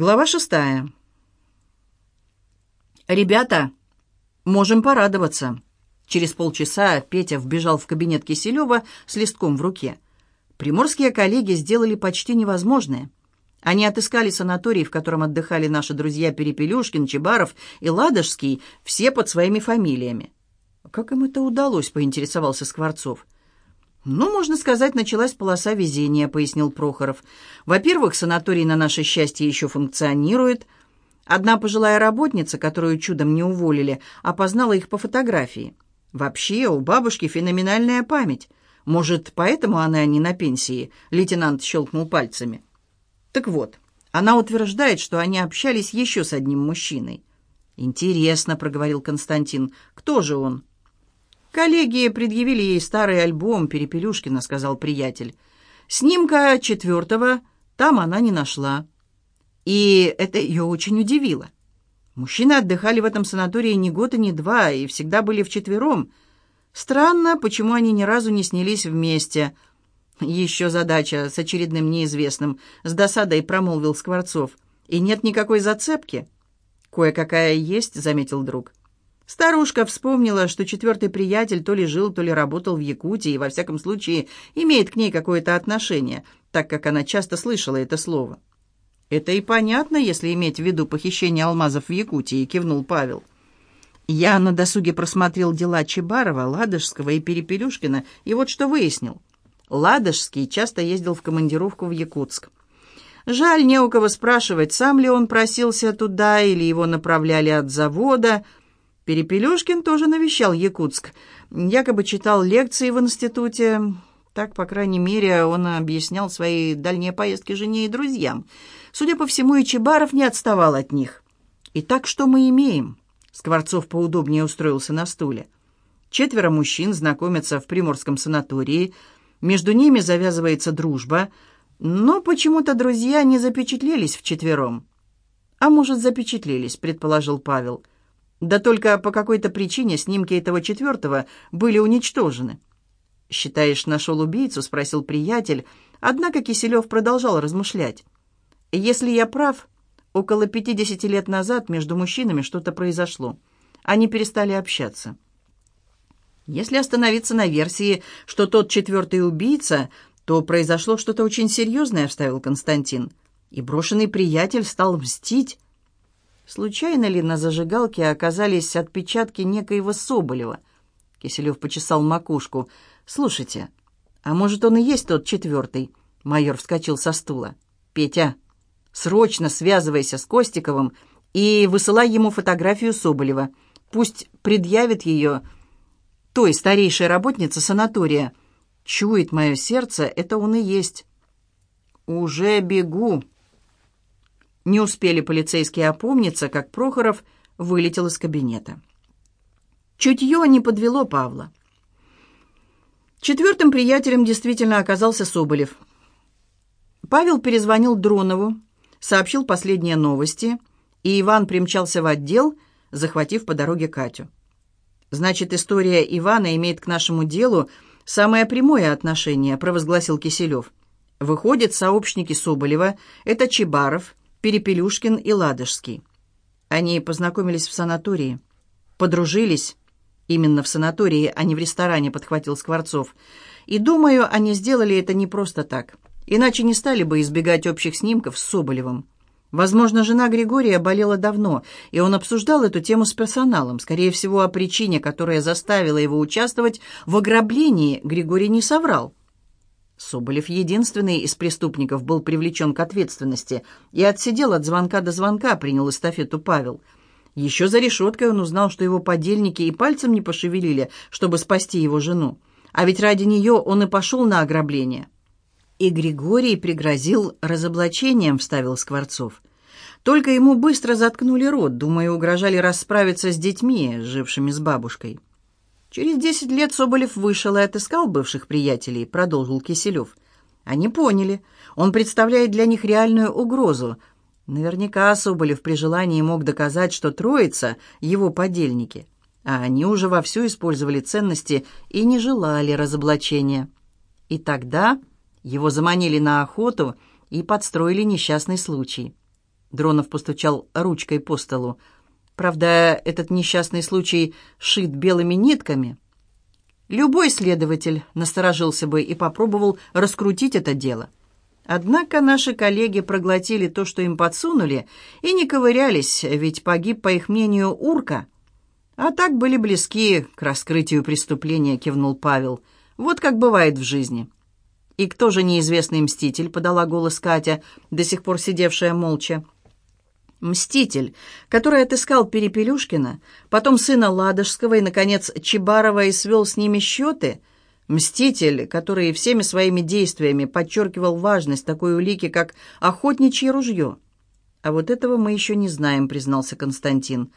Глава шестая. «Ребята, можем порадоваться». Через полчаса Петя вбежал в кабинет Киселева с листком в руке. Приморские коллеги сделали почти невозможное. Они отыскали санаторий, в котором отдыхали наши друзья Перепелюшкин, Чебаров и Ладожский, все под своими фамилиями. «Как им это удалось?» — поинтересовался Скворцов. — «Ну, можно сказать, началась полоса везения», — пояснил Прохоров. «Во-первых, санаторий на наше счастье еще функционирует. Одна пожилая работница, которую чудом не уволили, опознала их по фотографии. Вообще, у бабушки феноменальная память. Может, поэтому она не на пенсии?» — лейтенант щелкнул пальцами. «Так вот, она утверждает, что они общались еще с одним мужчиной». «Интересно», — проговорил Константин. «Кто же он?» «Коллеги предъявили ей старый альбом Перепелюшкина», — сказал приятель. «Снимка четвертого там она не нашла». И это ее очень удивило. Мужчины отдыхали в этом санатории не год и не два, и всегда были вчетвером. Странно, почему они ни разу не снялись вместе. «Еще задача с очередным неизвестным», — с досадой промолвил Скворцов. «И нет никакой зацепки». «Кое-какая есть», — заметил друг. Старушка вспомнила, что четвертый приятель то ли жил, то ли работал в Якутии, и во всяком случае имеет к ней какое-то отношение, так как она часто слышала это слово. «Это и понятно, если иметь в виду похищение алмазов в Якутии», — кивнул Павел. «Я на досуге просмотрел дела Чебарова, Ладожского и Перепелюшкина, и вот что выяснил. Ладожский часто ездил в командировку в Якутск. Жаль, не у кого спрашивать, сам ли он просился туда или его направляли от завода — Перепелюшкин тоже навещал Якутск. Якобы читал лекции в институте. Так, по крайней мере, он объяснял свои дальние поездки жене и друзьям. Судя по всему, и Чебаров не отставал от них. «Итак, что мы имеем?» Скворцов поудобнее устроился на стуле. Четверо мужчин знакомятся в приморском санатории. Между ними завязывается дружба. Но почему-то друзья не запечатлелись вчетвером. «А может, запечатлелись», — предположил Павел. «Павел». Да только по какой-то причине снимки этого четвертого были уничтожены. «Считаешь, нашел убийцу?» — спросил приятель. Однако Киселев продолжал размышлять. «Если я прав, около пятидесяти лет назад между мужчинами что-то произошло. Они перестали общаться». Если остановиться на версии, что тот четвертый убийца, то произошло что-то очень серьезное, вставил Константин. И брошенный приятель стал мстить. Случайно ли на зажигалке оказались отпечатки некоего Соболева? Киселев почесал макушку. «Слушайте, а может, он и есть тот четвертый?» Майор вскочил со стула. «Петя, срочно связывайся с Костиковым и высылай ему фотографию Соболева. Пусть предъявит ее той старейшей работнице санатория. Чует мое сердце, это он и есть». «Уже бегу», не успели полицейские опомниться, как Прохоров вылетел из кабинета. Чутье не подвело Павла. Четвертым приятелем действительно оказался Соболев. Павел перезвонил Дронову, сообщил последние новости, и Иван примчался в отдел, захватив по дороге Катю. «Значит, история Ивана имеет к нашему делу самое прямое отношение», — провозгласил Киселев. «Выходит, сообщники Соболева — это Чебаров, Перепелюшкин и Ладожский. Они познакомились в санатории, подружились. Именно в санатории, а не в ресторане, подхватил Скворцов. И, думаю, они сделали это не просто так. Иначе не стали бы избегать общих снимков с Соболевым. Возможно, жена Григория болела давно, и он обсуждал эту тему с персоналом. Скорее всего, о причине, которая заставила его участвовать в ограблении, Григорий не соврал. Соболев, единственный из преступников, был привлечен к ответственности и отсидел от звонка до звонка, принял эстафету Павел. Еще за решеткой он узнал, что его подельники и пальцем не пошевелили, чтобы спасти его жену. А ведь ради нее он и пошел на ограбление. И Григорий пригрозил разоблачением, вставил Скворцов. Только ему быстро заткнули рот, думаю, угрожали расправиться с детьми, жившими с бабушкой. Через десять лет Соболев вышел и отыскал бывших приятелей, продолжил Киселев. Они поняли, он представляет для них реальную угрозу. Наверняка Соболев при желании мог доказать, что троица — его подельники, а они уже вовсю использовали ценности и не желали разоблачения. И тогда его заманили на охоту и подстроили несчастный случай. Дронов постучал ручкой по столу. «Правда, этот несчастный случай шит белыми нитками». Любой следователь насторожился бы и попробовал раскрутить это дело. Однако наши коллеги проглотили то, что им подсунули, и не ковырялись, ведь погиб, по их мнению, урка. А так были близки к раскрытию преступления, кивнул Павел. Вот как бывает в жизни. «И кто же неизвестный мститель?» — подала голос Катя, до сих пор сидевшая молча. «Мститель, который отыскал Перепелюшкина, потом сына Ладожского и, наконец, Чебарова и свел с ними счеты?» Мститель, который всеми своими действиями подчеркивал важность такой улики, как охотничье ружье. «А вот этого мы еще не знаем», — признался Константин.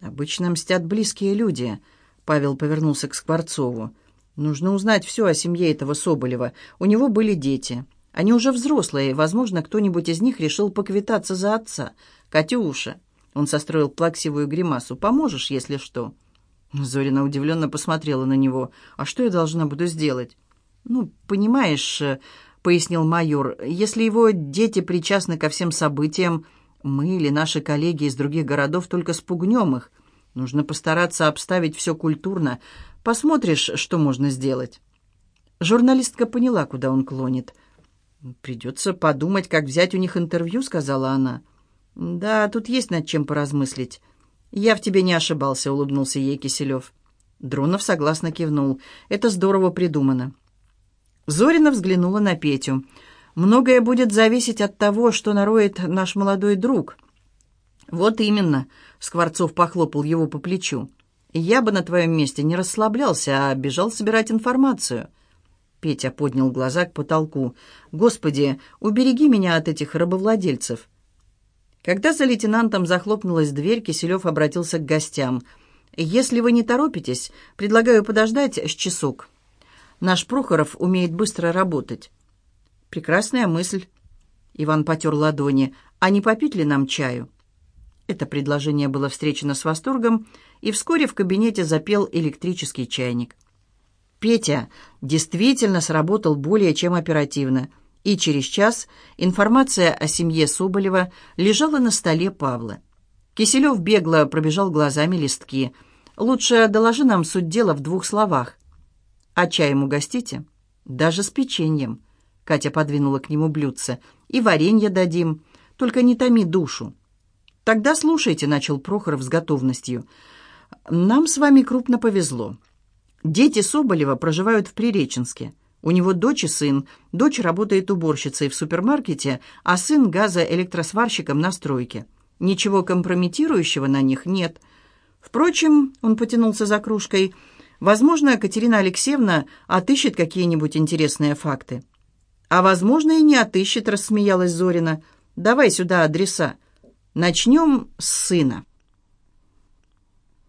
«Обычно мстят близкие люди», — Павел повернулся к Скворцову. «Нужно узнать все о семье этого Соболева. У него были дети. Они уже взрослые, возможно, кто-нибудь из них решил поквитаться за отца. Катюша!» Он состроил плаксивую гримасу. «Поможешь, если что?» Зорина удивленно посмотрела на него. «А что я должна буду сделать?» «Ну, понимаешь, э, — пояснил майор, — если его дети причастны ко всем событиям, мы или наши коллеги из других городов только спугнем их. Нужно постараться обставить все культурно. Посмотришь, что можно сделать». Журналистка поняла, куда он клонит. «Придется подумать, как взять у них интервью», — сказала она. «Да, тут есть над чем поразмыслить». «Я в тебе не ошибался», — улыбнулся ей Киселев. Дронов согласно кивнул. «Это здорово придумано». Зорина взглянула на Петю. «Многое будет зависеть от того, что нароет наш молодой друг». «Вот именно», — Скворцов похлопал его по плечу. «Я бы на твоем месте не расслаблялся, а бежал собирать информацию». Петя поднял глаза к потолку. «Господи, убереги меня от этих рабовладельцев». Когда за лейтенантом захлопнулась дверь, Киселев обратился к гостям. «Если вы не торопитесь, предлагаю подождать с часок. Наш Прохоров умеет быстро работать». «Прекрасная мысль». Иван потер ладони. «А не попить ли нам чаю?» Это предложение было встречено с восторгом, и вскоре в кабинете запел электрический чайник. Петя действительно сработал более чем оперативно – и через час информация о семье Соболева лежала на столе Павла. Киселев бегло пробежал глазами листки. «Лучше доложи нам суть дела в двух словах». «А чаем угостите?» «Даже с печеньем». Катя подвинула к нему блюдце. «И варенье дадим. Только не томи душу». «Тогда слушайте», — начал Прохоров с готовностью. «Нам с вами крупно повезло. Дети Соболева проживают в Приреченске. У него дочь и сын. Дочь работает уборщицей в супермаркете, а сын газоэлектросварщиком на стройке. Ничего компрометирующего на них нет. Впрочем, он потянулся за кружкой, возможно, Катерина Алексеевна отыщет какие-нибудь интересные факты. А, возможно, и не отыщет, рассмеялась Зорина. Давай сюда адреса. Начнем с сына.